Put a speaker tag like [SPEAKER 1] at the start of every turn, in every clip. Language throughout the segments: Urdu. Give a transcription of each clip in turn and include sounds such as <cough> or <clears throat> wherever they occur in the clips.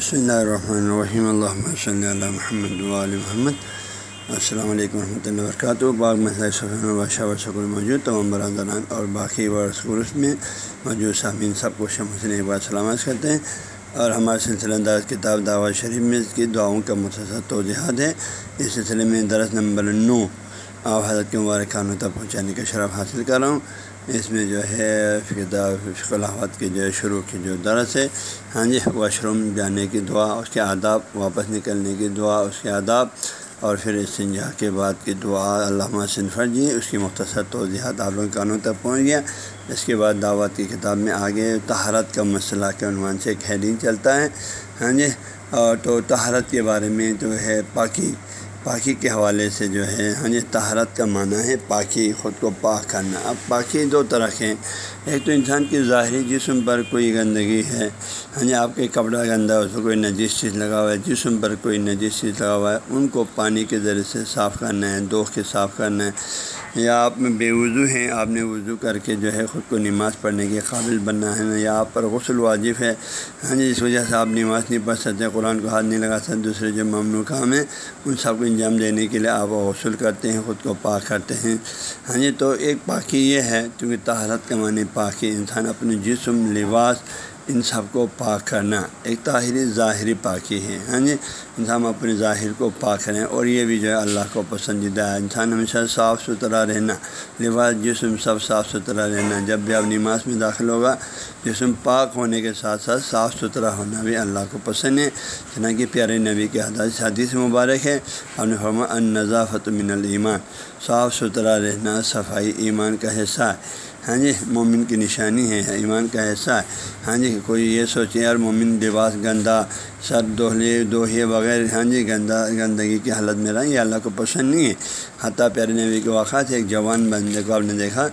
[SPEAKER 1] بسم اللہ الرحمن الرحیم اللہ صلی اللہ محمد علیہ محمد السلام علیکم ورحمۃ اللہ وبرکاتہ باغ مسئلہ بادشاہ و شکر موجود تمام برادران اور باقی ورث میں موجود سامعین سب کو شمسن ایک بار سلامت کرتے ہیں اور ہمارے سلسلہ انداز کتاب دعوت شریف میں اس کی دعاؤں کا مختصر توجہات ہے اس سلسلے میں درس نمبر نو آپ حضرت کے مبارکانوں تک پہنچانے کا شرف حاصل کر رہا ہوں اس میں جو ہے فلاحت کے جو ہے شروع کی جو درس ہے ہاں جی واش روم جانے کی دعا، اس کے آداب، واپس نکلنے کی دعا، اس کے آداب، اور پھر استنجا کے بعد کی دعا، علامہ صنفر جی اس کی مختصر توضیحات آپ لوگ کانوں تک پہنچ گیا۔ اس کے بعد دعوت کی کتاب میں آگے تہارت کا مسئلہ کے عنوان سے ایک ہیڈنگ چلتا ہے ہاں جی اور تو تہارت کے بارے میں جو ہے پاکی پاکی کے حوالے سے جو ہے ہاں جی تہارت کا معنی ہے پاکی، خود کو پاک کرنا۔ اب پاکی دو طرح کے ہیں۔ ایک تو انسان کی ظاہری جسم پر کوئی گندگی ہے ہاں جی آپ کے کپڑا گندا اس کو کوئی نجیس چیز لگا ہوا ہے، جسم پر کوئی نجیس چیز لگا ہوا ہے، ان کو پانی کے ذریعے سے صاف کرنا ہے، دوخ کے صاف کرنا ہے۔ یا آپ میں بے وضو ہیں، آپ نے وضو کر کے جو ہے خود کو نماز پڑھنے کے قابل بننا ہے، یا آپ پر غسل واجب ہے۔ ہاں جی اس وجہ سے آپ نماز نہیں پڑھ سکتے، قرآن کو ہاتھ نہیں لگا سکتے، دوسرے جو ممنوع کام ہیں، ان سب کو انجام دینے کے لیے آپ غسل کرتے ہیں، خود کو پاک کرتے ہیں۔ ہاں جی تو ایک پاکی یہ ہے کیونکہ تہارت کا معنی پاکی، انسان اپنے جسم، لباس ان سب کو پاک کرنا ایک طاہری ظاہری پاکی ہے۔ ہاں جی؟ انسان اپنے ظاہر کو پاک کریں اور یہ بھی جو ہے اللہ کو پسندیدہ ہے۔ انسان ہمیشہ صاف ستھرا رہنا، لباس، جسم سب صاف ستھرا رہنا۔ جب بھی آپ نماز میں داخل ہوگا، جسم پاک ہونے کے ساتھ ساتھ صاف ستھرا ہونا بھی اللہ کو پسند ہے۔ چنانکہ پیارے نبی کے حدیث حدیث مبارک ہے آپ نے فرما ان نظافت من المان صاف ستھرا رہنا، صفائی ایمان کا حصہ ہے۔ ہاں جی مومن کی نشانی ہے، ایمان کا حصہ ہے۔ ہاں جی کوئی یہ سوچے، یار مومن لباس گندا سر دوہلے دوہے بغیر ہاں جی گندا گندگی کی حالت میں رہیں یہ اللہ کو پسند نہیں ہے۔ حتیٰ پیارے نبی کے واقعات، ایک جوان بندے کو آپ نے دیکھا،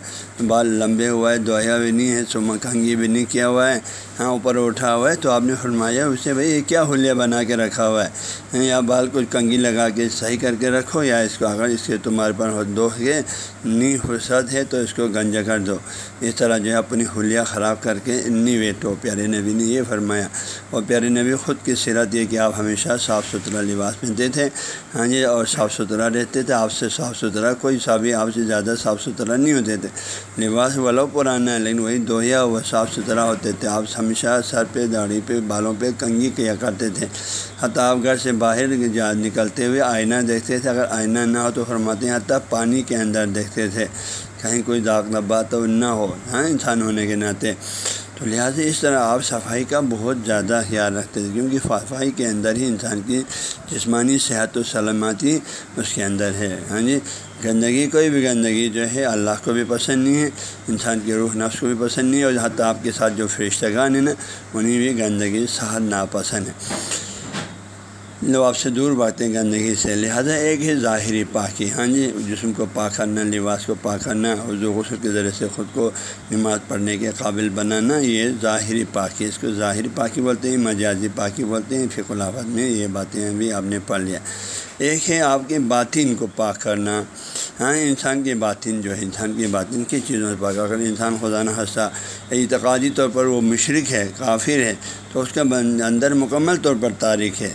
[SPEAKER 1] بال لمبے ہوا ہے دوہیا بھی نہیں ہے سما کنگھی بھی نہیں کیا ہوا ہے ہاں اوپر اٹھا ہوا ہے، تو آپ نے فرمایا اسے بھائی، یہ کیا حلیہ بنا کے رکھا ہوا ہے؟ ہاں، یا بال کو کنگھی لگا کے صحیح کر کے رکھو، یا اس کو اگر اس کے تمہارے پر دو کے نی فرصت ہے، تو اس کو گنجا کر دو۔ اس طرح جو ہے، اپنی حلیہ خراب کر کے انی ویٹو، پیارے نبی نے یہ فرمایا۔ اور پیارے نبی خود کی سیرت یہ کہ آپ ہمیشہ صاف ستھرا لباس پہنتے تھے۔ ہاں جی اور صاف ستھرا رہتے تھے۔ آپ سے صاف ستھرا کوئی صابی آپ سے زیادہ صاف ستھرا نہیں ہوتے تھے۔ لباس ولو پرانا ہے لیکن وہی دوہیا وہ صاف ستھرا ہوتے تھے۔ آپ ہمیشہ سر پہ، داڑھی پہ، بالوں پہ کنگھی کیا کرتے تھے۔ حتیٰ آپ گھر سے باہر نکلتے ہوئے آئینہ دیکھتے تھے۔ اگر آئینہ نہ ہو تو فرماتے ہیں حتیٰ پانی کے اندر دیکھتے تھے۔ کہیں کوئی داغ لبا تو نہ ہو۔ ہاں انسان ہونے کے ناطے۔ تو لہٰذا اس طرح آپ صفائی کا بہت زیادہ خیال رکھتے تھے کیونکہ صفائی کے اندر ہی انسان کی جسمانی صحت و سلامتی اس کے اندر ہے۔ ہاں جی؟ گندگی کوئی بھی گندگی جو ہے اللہ کو بھی پسند نہیں ہے، انسان کی روح نفس کو بھی پسند نہیں ہے، اور حتیٰ آپ کے ساتھ جو فرشتگان ہیں نا، انہیں بھی گندگی صحت ناپسند ہے۔ لو آپ سے دور باتیں گندگی سے لہٰذا ایک ہی ظاہری پاکی۔ ہاں جی جسم کو پاک کرنا، لباس کو پاک کرنا حضو غسل کے ذریعے سے خود کو نماز پڑھنے کے قابل بنانا، یہ ظاہری پاکی۔ اس کو ظاہری پاکی بولتے ہیں، مجازی پاکی بولتے ہیں فک الحفظ میں یہ باتیں بھی آپ نے پڑھ لیا۔ ایک ہے آپ کے باطن کو پاک کرنا۔ ہاں انسان کے باطن جو ہے، انسان کی باطن کی چیزوں سے پاک۔ اگر انسان خدا نہ ہنسا اعتقادی طور پر وہ مشرق ہے، کافر ہے، تو اس کا اندر مکمل طور پر تاریخ ہے۔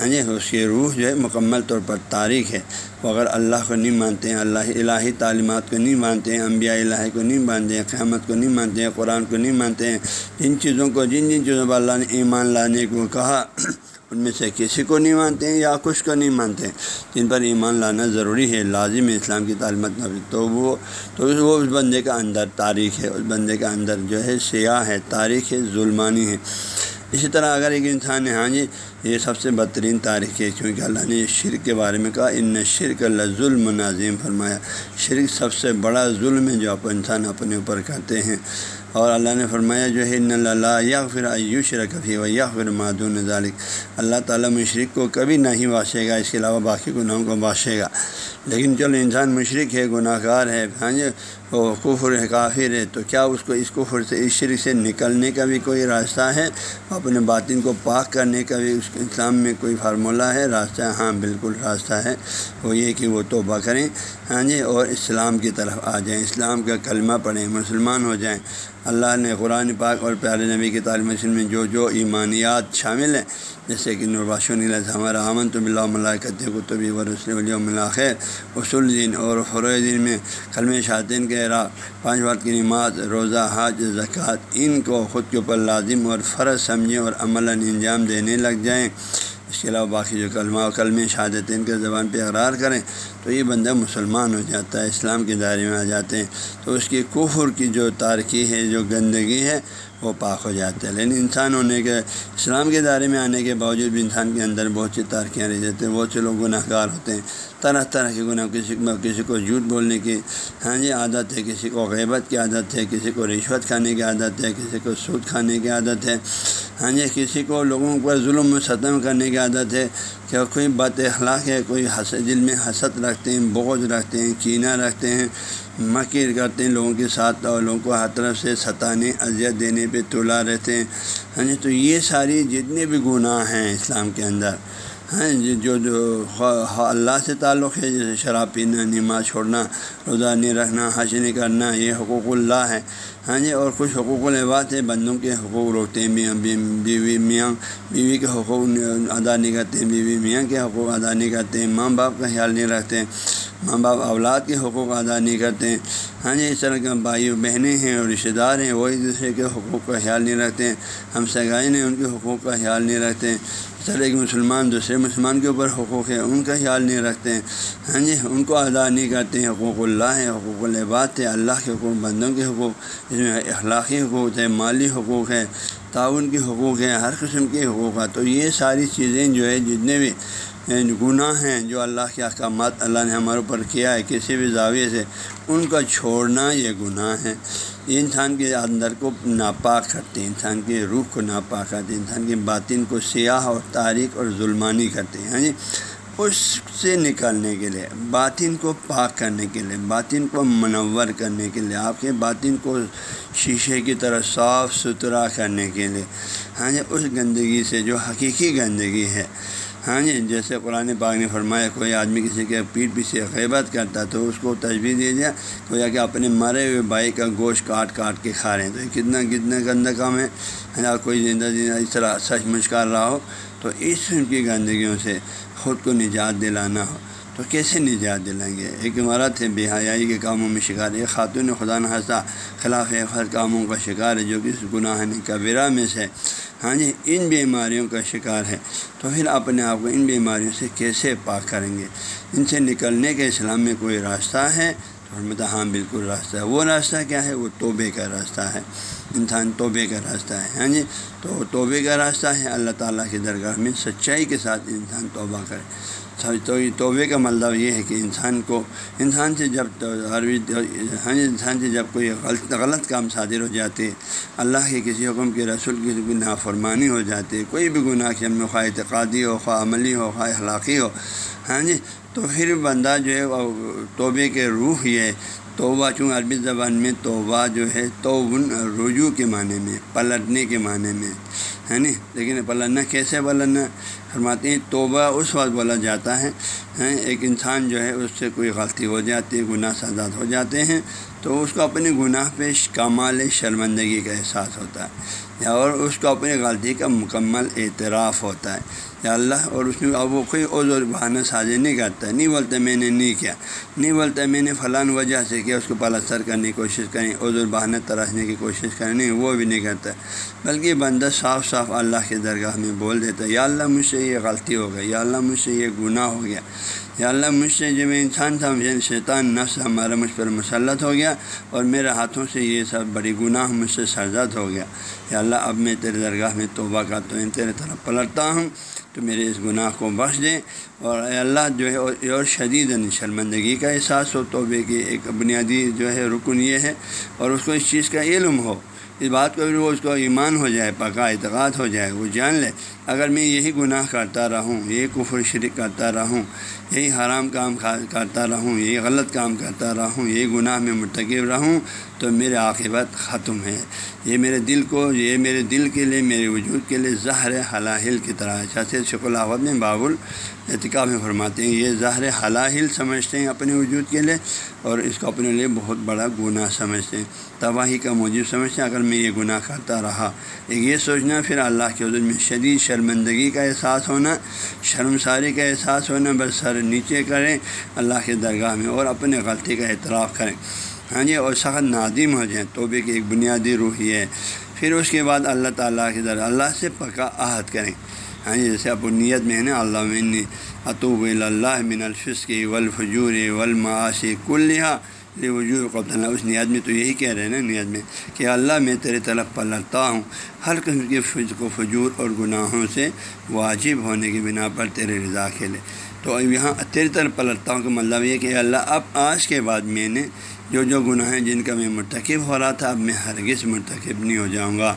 [SPEAKER 1] ہاں جی اس کی روح جو ہے مکمل طور پر تاریخ ہے۔ وہ اگر اللہ کو نہیں مانتے ہیں، اللہ الہی تعلیمات کو نہیں مانتے ہیں، انبیاء الہی کو نہیں مانتے ہیں، قیامت کو نہیں مانتے ہیں، قرآن کو نہیں مانتے ہیں، جن چیزوں کو، جن جن چیزوں پر اللہ نے ایمان لانے کو کہا، <clears throat> ان میں سے کسی کو نہیں مانتے ہیں یا کچھ کو نہیں مانتے ہیں۔ جن پر ایمان لانا ضروری ہے، لازم ہے اسلام کی تعلیمات تو وہ تو وہ اس بندے کا اندر تاریخ ہے، اس بندے کا اندر جو ہے سیاح ہے، تاریخ ہے، ظلمانی ہے۔ اسی طرح اگر ایک انسان ہے ہاں جی یہ سب سے بدترین تاریخ ہے، کیونکہ اللہ نے شرک کے بارے میں کہا، ان شرک اللہ ظلم نازیم فرمایا۔ شرک سب سے بڑا ظلم ہے جو آپ انسان اپنے اوپر کرتے ہیں۔ اور اللہ نے فرمایا جو ہے، ان اللہ یا پھر ایوش رکفی و یا پھر معدون ذالک اللہ تعالیٰ مشرق کو کبھی نہیں باشے گا، اس کے علاوہ باقی گناہوں کو باشے گا۔ لیکن چلو، انسان مشرق ہے گناہ گار ہے ہاں جی وہ کفر ہے، کافر ہے، تو کیا اس کو اس کفر سے، اس شرک سے نکلنے کا بھی کوئی راستہ ہے؟ اپنے باطن کو پاک کرنے کا بھی اس اسلام میں کوئی فارمولہ ہے؟ راستہ ہاں بالکل راستہ ہے۔ وہ یہ کہ وہ توبہ کریں۔ ہاں جی اور اسلام کی طرف آ جائیں۔ اسلام کا کلمہ پڑھیں، مسلمان ہو جائیں۔ اللہ نے قرآن پاک اور پیارے نبی کی تعلیم میں جو جو ایمانیات شامل ہیں، جیسے کہ نرباشن ہمارا امن تو بلّہ ملاکت قطبی و رسول خیر اصول دین اور خروع دین میں کلم شاطین کے راہ پانچ وقت کی نماز، روزہ حاج زکوٰۃ، ان کو خود کے اوپر لازم اور فرض سمجھیں اور عملاً انجام دینے لگ جائیں۔ اس کے علاوہ باقی جو کلمہ و کلم شہادتین کے زبان پہ اقرار کریں۔ تو یہ بندہ مسلمان ہو جاتا ہے، اسلام کے دائرے میں آ جاتے ہیں، تو اس کی کفر کی جو تارکی ہے، جو گندگی ہے، وہ پاک ہو جاتے ہیں لیکن انسان ہونے کے، اسلام کے دائرے میں آنے کے باوجود بھی انسان کے اندر بہت سی تارکیاں رہ جاتے ہیں۔ بہت سے لوگ گناہ گار ہوتے ہیں۔ طرح طرح کے گناہ، کسی کسی کو جھوٹ بولنے کی ہاں جی عادت ہے، کسی کو غیبت کی عادت ہے، کسی کو رشوت کھانے کی عادت ہے، کسی کو سود کھانے کی عادت ہے۔ ہاں جی کسی کو لوگوں پر ظلم و ستم کرنے کی عادت ہے۔ کہ کوئی بد اخلاق ہے کوئی حس، دل میں حسد رکھتے ہیں بوجھ رکھتے ہیں، کینہ رکھتے ہیں، مکیر کرتے ہیں لوگوں کے ساتھ اور لوگوں کو ہر طرف سے ستانے، اذیت دینے پہ تولا رہتے ہیں۔ ہاں جی تو یہ ساری جتنے بھی گناہ ہیں اسلام کے اندر ہاں جی جو جو اللہ سے تعلق ہے، جیسے شراب پینا نماز چھوڑنا، روزہ نہیں رکھنا، حج نہیں کرنا، یہ حقوق اللہ ہے ہاں جی اور کچھ حقوق البات ہے بندوں کے حقوق روکتے ہیں، میاں بیوی میاں۔ بیوی کے حقوق ادا نہیں کرتے ہیں بیوی میاں کے حقوق ادا نہیں کرتے ہیں ماں باپ کا خیال نہیں رکھتے۔ ہیں ماں باپ اولاد کے حقوق ادا نہیں کرتے ہیں۔ ہاں جی اس طرح کے بھائی بہنیں ہیں اور رشتہ دار ہیں، وہ ایک دوسرے کے حقوق کا خیال نہیں رکھتے ہیں۔ ہم سگائی ہیں ان کے حقوق کا خیال نہیں رکھتے ہیں۔ اس طرح ایک مسلمان، دوسرے مسلمان کے اوپر حقوق ہے ان کا خیال نہیں رکھتے ہیں۔ ہاں جی ان کو ادا نہیں کرتے ہیں۔ حقوق اللہ ہے حقوق العباد ہے اللہ کے حقوق، بندوں کے حقوق، اس میں اخلاقی حقوق ہے مالی حقوق ہے تعاون کے حقوق ہیں، ہر قسم کے حقوق ہے تو یہ ساری چیزیں جو ہے جتنے بھی گناہ ہیں جو اللہ کے احکامات اللہ نے ہمارے اوپر کیا ہے، کسی بھی زاویے سے ان کا چھوڑنا یہ گناہ ہے یہ انسان کے اندر کو ناپاک کرتے ہیں، انسان کے روح کو ناپاک کرتے ہیں، انسان کے باطن کو سیاہ اور تاریخ اور ظلمانی کرتے ہیں۔ ہاں جی؟ اس سے نکالنے کے لیے، باطن کو پاک کرنے کے لیے، باطن کو منور کرنے کے لیے، آپ کے باطن کو شیشے کی طرح صاف ستھرا کرنے کے لیے۔ ہاں جی؟ اس گندگی سے جو حقیقی گندگی ہے ہاں جی جیسے قرآن پاک نے فرمایا، کوئی آدمی کسی کے پیٹ پیچھے غیبت کرتا تو اس کو تجویز دے دیا کوئی کہ اپنے مرے ہوئے بھائی کا گوشت کاٹ کاٹ کے کھا رہے ہیں۔ تو یہ کتنا کتنا گندا کام ہے۔ یا کوئی زندہ زندہ اس طرح سچ مچ کر رہا ہو تو اس کی گندگیوں سے خود کو نجات دلانا ہو۔ تو کیسے نجات دلائیں گے؟ ایک عمارت ہے بے حیائی کے کاموں میں شکار ہے۔ خاتون خدا نہ خلاف ہر کاموں کا شکار ہے، جو کہ اس گناہ کبیرہ میں سے ہاں جی ان بیماریوں کا شکار ہے تو پھر اپنے آپ کو ان بیماریوں سے کیسے پاک کریں گے؟ ان سے نکلنے کے اسلام میں کوئی راستہ ہے؟ تو ہم ہاں بالکل راستہ ہے۔ وہ راستہ کیا ہے؟ وہ توبے کا راستہ ہے۔ انسان توبے کا راستہ ہے ہاں جی۔ تو توبے کا راستہ ہے۔ اللہ تعالیٰ کی درگاہ میں سچائی کے ساتھ انسان توبہ کرے۔ تو توبے کا مطلب یہ ہے کہ انسان کو، انسان سے جب ہاں جی، انسان سے جب کوئی غلط غلط کام صادر ہو جاتے، اللہ کے کسی حکم کے رسول کی نافرمانی ہو جاتی کوئی بھی گناہ کے میں خواہ اعتقادی ہو، خواہ عملی ہو، خواہ اخلاقی ہو ہاں جی تو پھر بندہ جو ہے توبے کے روح یہ توبہ، چونکہ عربی زبان میں توبہ جو ہے توبن رجوع کے معنی میں، پلٹنے کے معنی میں، ہے نا؟ لیکن پلٹنا کیسے پلٹنا؟ فرماتے ہیں توبہ اس وقت بولا جاتا ہے ایک انسان جو ہے اس سے کوئی غلطی ہو جاتی ہے، گناہ سازاد ہو جاتے ہیں تو اس کو اپنے گناہ پہ کمال شرمندگی کا احساس ہوتا ہے، یا اور اس کو اپنی غلطی کا مکمل اعتراف ہوتا ہے۔ یا اللہ، اور اس میں اب وہ کوئی عذر بہانہ سازی نہیں کرتا نہیں بولتا میں نے نہیں کیا، نہیں بولتا میں نے فلاں وجہ سے کیا، اس کو پلستر کرنے کی کوشش کریں، عذر بہانہ تراشنے کی کوشش کریں، نہیں، وہ بھی نہیں کرتا۔ بلکہ بندہ صاف صاف اللہ کے درگاہ میں بول دیتا ہے، یا اللہ مجھ سے یہ غلطی ہو گئی، یا اللہ مجھ سے یہ گناہ ہو گیا۔ یا اللہ مجھ سے جو میں انسان تھا، مجھے شیطان نفس ہمارا مجھ پر مسلط ہو گیا اور میرے ہاتھوں سے یہ سب بڑی گناہ مجھ سے سرزد ہو گیا۔ یا اللہ، اب میں تیرے درگاہ میں توبہ کرتا ہوں، تیرے طرف پلٹتا ہوں، تو میرے اس گناہ کو بخش دیں اور اے اللہ، جو ہے، اور شدید شرمندگی کا احساس ہو توبے کی ایک بنیادی جو ہے رکن یہ ہے۔ اور اس کو اس چیز کا علم ہو۔ اس بات کو بھی وہ اس کو ایمان ہو جائے، پکا اعتقاد ہو جائے، وہ جان لے۔ اگر میں یہی گناہ کرتا رہوں، یہی کفر شرک کرتا رہوں، یہی حرام کام کرتا رہوں، یہی غلط کام کرتا رہوں، یہی گناہ میں مرتکب رہوں تو میرے عاقبت ختم ہے۔ یہ میرے دل کو، یہ میرے دل کے لیے، میرے وجود کے لیے زہر حلاحل کی طرح ہے۔ جیسے شک الحمد میں بابل ارتقا میں فرماتے ہیں، یہ زہر حلاحل سمجھتے ہیں اپنے وجود کے لیے اور اس کو اپنے لیے بہت بڑا گناہ سمجھتے ہیں۔ تباہی کا موجود سمجھتے ہیں، اگر میں یہ گناہ کرتا رہا۔ ایک یہ سوچنا، پھر اللہ کے حضور میں شدید شرمندگی کا احساس ہونا، شرمساری کا احساس ہونا۔ بس سر نیچے کریں، اللہ کے درگاہ میں اور اپنے غلطی کا اعتراف کریں۔ ہاں جی اور سخت نادم ہو جائیں، توبے کی ایک بنیادی روحی ہے۔ پھر اس کے بعد اللہ تعالیٰ کے در اللہ سے پکا عہد کریں۔ ہاں جی جیسے اب نیت میں ہے نا اللہ منی اطوب اللہ من الفسقی ولفجور ولمعاشی کلحا وجود قبط اس نیت میں تو یہی کہہ رہے ہیں نا، نیت میں کہ اللہ میں تیرے طرف پلٹتا ہوں۔ ہر قسم کے فضق و فجور اور گناہوں سے واجب ہونے کی بنا پر تیرے رضا کھیلے تو یہاں تیری طرف پلٹتا ہوں کہ مطلب یہ کہ اللہ، اب آج کے بعد میں نے جو جو گناہ ہیں جن کا میں مرتکب ہو رہا تھا، اب میں ہرگز مرتکب نہیں ہو جاؤں گا۔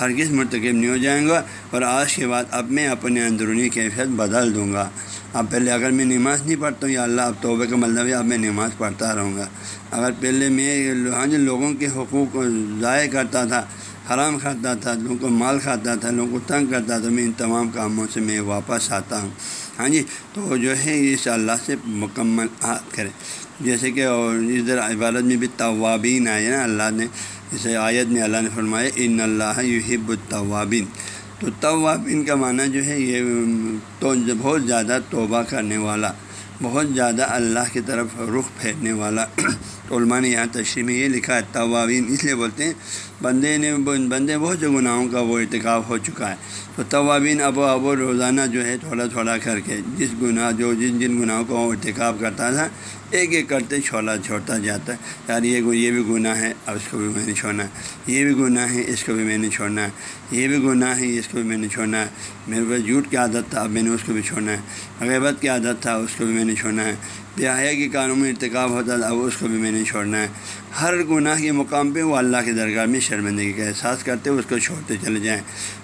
[SPEAKER 1] ہرگز مرتکب نہیں ہو جائیں گا اور آج کے بعد اب میں اپنے اندرونی کیفیت بدل دوں گا۔ اب پہلے اگر میں نماز نہیں پڑھتا ہوں، یا اللہ اب توبہ کا مطلب ہے، اب میں نماز پڑھتا رہوں گا۔ اگر پہلے میں ہاں لوگوں کے حقوق کو ضائع کرتا تھا حرام کھاتا تھا، لوگوں کو مال کھاتا تھا، لوگوں کو تنگ کرتا تھا، میں ان تمام کاموں سے میں واپس آتا ہوں۔ ہاں جی تو جو ہے اس اللہ سے مکمل عہد کرے جیسے کہ اور ادھر عبارت میں بھی طوابین آئے نا، اللہ نے اسے آیت میں اللہ نے فرمایا، ان اللہ یحب الطوابین تو طوابین کا معنی جو ہے یہ تو بہت زیادہ توبہ کرنے والا، بہت زیادہ اللہ کی طرف رخ پھیرنے والا۔ علماء نے یہاں تشریح میں یہ لکھا ہے طوابین اس لیے بولتے ہیں، بندے نے، بندے بہت سے گناہوں کا وہ ارتکاب ہو چکا ہے۔ تو طوابین ابو ابو روزانہ جو ہے، تھوڑا تھوڑا کر کے جس گناہ، جو جن جن گناہوں کو وہ ارتکاب کرتا تھا، ایک ایک کرتے چھولا چھوڑتا جاتا ہے۔ یار، یہ یہ بھی گناہ ہے، اب اس کو بھی میں نے چھوڑنا ہے۔ یہ بھی گناہ ہے، اس کو بھی میں نے چھوڑنا ہے۔ یہ بھی گناہ ہے، اس کو بھی میں نے چھوڑنا ہے۔ میرے پاس جھوٹ کی عادت تھا، اب میں نے اس کو بھی چھوڑنا ہے۔ غیبت کی عادت تھا، اس کو بھی میں نے چھوڑنا ہے۔ بیاہ کے کانوں میں ارتکاب ہوتا تھا، اب اس کو بھی میں نے چھوڑنا ہے۔ ہر گناہ کے مقام پہ وہ اللہ کے درگاہ میں شرمندگی کا احساس کرتے، اس کو چھوڑتے چلے جائیں۔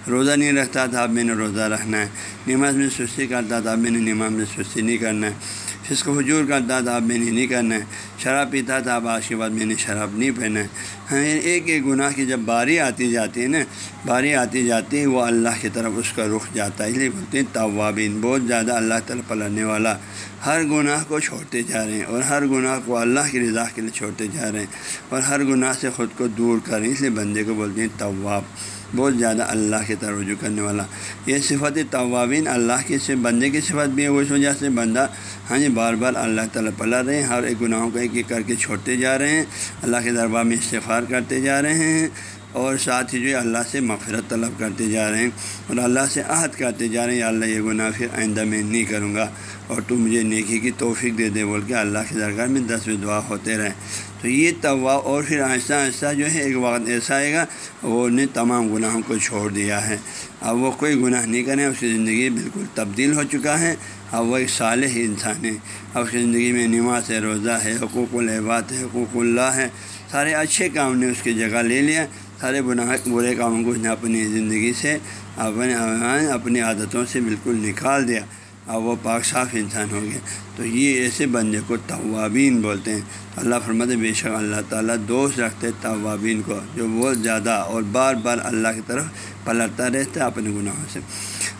[SPEAKER 1] روزہ نہیں رکھتا تھا، اب میں نے روزہ رکھنا ہے۔ نماز میں سستی کرتا تھا، اب میں نے نماز میں سستی نہیں کرنا ہے۔ جس کو حجور کرتا تھا اب میں نے نہیں کرنا ہے۔ شراب پیتا تھا، اب آج کے بعد میں نے شراب نہیں پہنا ہے۔ ہاں ایک ایک گناہ کی جب باری آتی جاتی ہے نا، باری آتی جاتی ہے، وہ اللہ کی طرف اس کا رخ جاتا ہے۔ اس لیے بولتے ہیں طوابین بہت زیادہ اللہ تعالیٰ پلنے والا۔ ہر گناہ کو چھوڑتے جا رہے ہیں اور ہر گناہ کو اللہ کی رضا کے لیے چھوڑتے جا رہے ہیں۔ اور ہر گناہ سے خود کو دور کر رہے ہیں اس لیے بندے کو بولتے ہیں طواب بہت زیادہ اللہ کی طرف رجوع کرنے والا۔ یہ صفت طوابین اللہ کی سے بندے کی صفت بھی ہے، اس وجہ سے بندہ ہاں جی بار بار اللہ تعالیٰ پلا رہے ہیں، ہر ایک گناہوں کو ایک ایک کر کے چھوڑتے جا رہے ہیں، اللہ کے دربار میں استفار کرتے جا رہے ہیں۔ اور ساتھ ہی جو ہے اللہ سے مغفرت طلب کرتے جا رہے ہیں اور اللہ سے عہد کرتے جا رہے ہیں، یا اللہ یہ گناہ پھر آئندہ میں نہیں کروں گا۔ اور تو مجھے نیکی کی توفیق دے دے، بول کے اللہ کے درگاہ میں دس دعا ہوتے رہیں۔ تو یہ توا اور پھر آہستہ آہستہ جو ہے ایک وقت ایسا آئے گا، وہ نے تمام گناہوں کو چھوڑ دیا ہے۔ اب وہ کوئی گناہ نہیں کرے، اس کی زندگی بالکل تبدیل ہو چکا ہے۔ اب وہ ایک صالح انسان ہے۔ اب اس کی زندگی میں نماز ہے، روزہ ہے، حقوق العباد ہے، حقوق اللہ ہے۔ سارے اچھے کام نے اس کی جگہ لے لیا۔ سارے گناہ برے کاموں کو اس نے اپنی زندگی سے، اپنے اپنی عادتوں سے بالکل نکال دیا۔ اب وہ پاک، صاف انسان ہو گیا۔ تو یہ ایسے بندے کو توابین بولتے ہیں۔ اللہ فرمت بے شک اللہ تعالیٰ دوست رکھتے توابین کو، جو بہت زیادہ اور بار بار اللہ کی طرف پلٹتا رہتا ہے اپنے گناہوں سے۔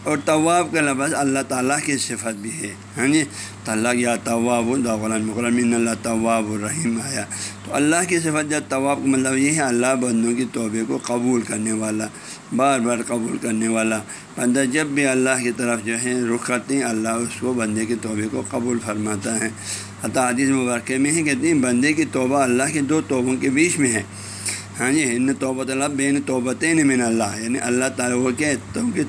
[SPEAKER 1] اور طواب کا لفظ اللہ تعالیٰ کی صفت بھی ہے۔ ہاں جی؟ اللہ یا طواب مکرمین اللہ طواب الرحیم آیا۔ تو اللہ کی صفت جب طواب کا مطلب یہ ہے اللہ بندوں کی توبے کو قبول کرنے والا، بار بار قبول کرنے والا۔ بندہ جب بھی اللہ کی طرف جو ہے رخ کرتے ہیں، اللہ اس کو بندے کی توبے کو قبول فرماتا ہے۔ حتیٰ حدیث مبارکہ میں ہی کہتے ہیں بندے کی توبہ اللہ کے دو توبوں کے بیچ میں ہے۔ ہاں جی ان توبۃ اللہ بین توبتین من اللہ یعنی اللہ تعالیٰ وہ کہ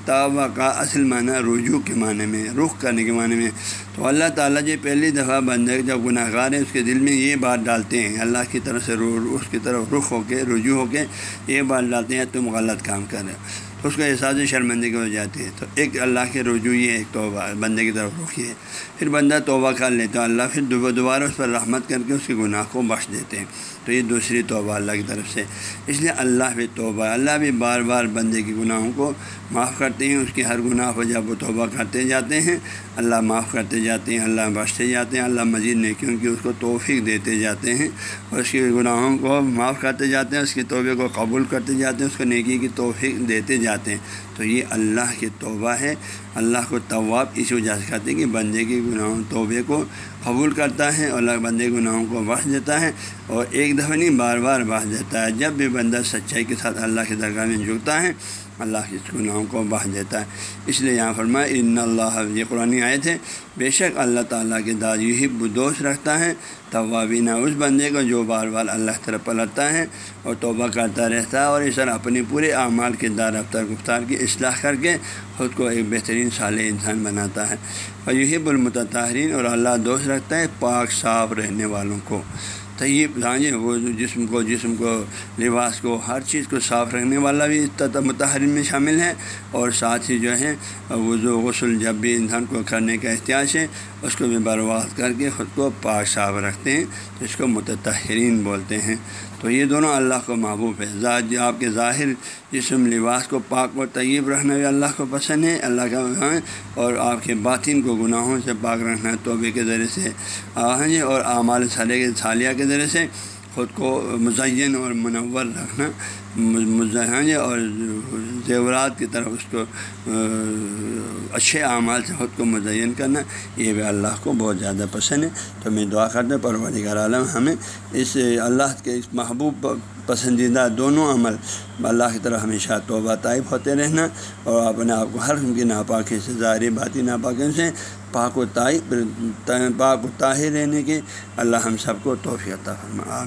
[SPEAKER 1] توبہ کا اصل معنی رجوع کے معنی میں، رخ کرنے کے معنی میں۔ تو اللہ تعالیٰ جو پہلی دفعہ بندے جب گناہ گار ہیں، اس کے دل میں یہ بات ڈالتے ہیں، اللہ کی طرف سے اس کی طرف رخ ہو کے، رجوع ہو کے یہ بات ڈالتے ہیں، تم غلط کام کر رہے ہو۔ اس کو احساس شرمندگی ہو جاتی ہے۔ تو ایک اللہ کے رجوع یہ ایک توبہ، بندے کی طرف رخی ہے۔ پھر بندہ توبہ کر لیتا ہے، اللہ پھر دوبارہ اس پر رحمت کر کے اس کے گناہ کو بخش دیتے ہیں۔ تو یہ دوسری توبہ اللہ کی طرف سے۔ اس لیے اللہ بھی توبہ اللہ بھی بار بار بندے کے گناہوں کو معاف کرتے ہیں، اس کے ہر گناہ کو جب وہ توبہ کرتے جاتے ہیں اللہ معاف کرتے جاتے ہیں، اللہ بخشتے جاتے ہیں، اللہ مزید نہیں کیونکہ اس کو توفیق دیتے جاتے ہیں اور اس کے گناہوں کو معاف کرتے جاتے ہیں، اس کے توبے کو قبول کرتے جاتے ہیں، اس کو نیکی کی توفیق دیتے جاتے ہیں۔ تو یہ اللہ کی توبہ ہے۔ اللہ کو طواب اس وجہ سے کہتے ہیں کہ بندے کی گناہوں، توبے کو قبول کرتا ہے اور اللہ بندے گناہوں کو بخش دیتا ہے اور ایک دفعہ نہیں، بار بار بخش دیتا ہے۔ جب بھی بندہ سچائی کے ساتھ اللہ کی درگاہ میں جھکتا ہے اللہ کے گناہوں کو بہہ دیتا ہے۔ اس لیے یہاں فرمایا، ان اللہ یہ قرآن آئے تھے بے شک اللہ تعالیٰ کے داد یہی بدوش رکھتا ہے۔ طوابینہ اس بندے کو جو بار بار اللہ طرف پلٹتا ہے اور توبہ کرتا رہتا ہے اور اس طرح اپنی پورے اعمال کے دار رفتار گفتار کی اصلاح کر کے خود کو ایک بہترین صالح انسان بناتا ہے۔ اور یہی بالمتحرین اور اللہ دوست رکھتا ہے پاک صاف رہنے والوں کو۔ طیب جی وہ جسم کو جسم کو لباس کو ہر چیز کو صاف رکھنے والا بھی متحرین میں شامل ہے اور ساتھ ہی جو ہے وضو، غسل جب بھی انسان کو کرنے کا احتیاط ہے، اس کو بھی برباد کر کے خود کو پاک صاف رکھتے ہیں تو اس کو متحرین بولتے ہیں۔ تو یہ دونوں اللہ کو محبوب ہے۔ ذات جو آپ کے ظاہر جسم، لباس کو پاک و طیب رہنا بھی اللہ کو پسند ہے۔ اللہ کا اور آپ کے باطن کو گناہوں سے پاک رکھنا توبے کے ذریعے سے جی اور اعمال صالح کے صالیہ کے ذریعے سے۔ خود کو مزین اور منور رکھنا مزین اور زیورات کی طرف اس کو اچھے اعمال سے خود کو مزین کرنا، یہ بھی اللہ کو بہت زیادہ پسند ہے۔ تو میں دعا کرتا ہوں، پروردگار عالم ہمیں اس، اللہ کے اس محبوب پسندیدہ دونوں عمل اللہ کی طرف ہمیشہ توبہ طائف ہوتے رہنا اور اپنے آپ کو ہر کی ناپاکی سے ظاہری باتی ناپاکی سے پاک و طائف پاک و طاہر رہنے کے اللہ ہم سب کو توفیع عطا فرما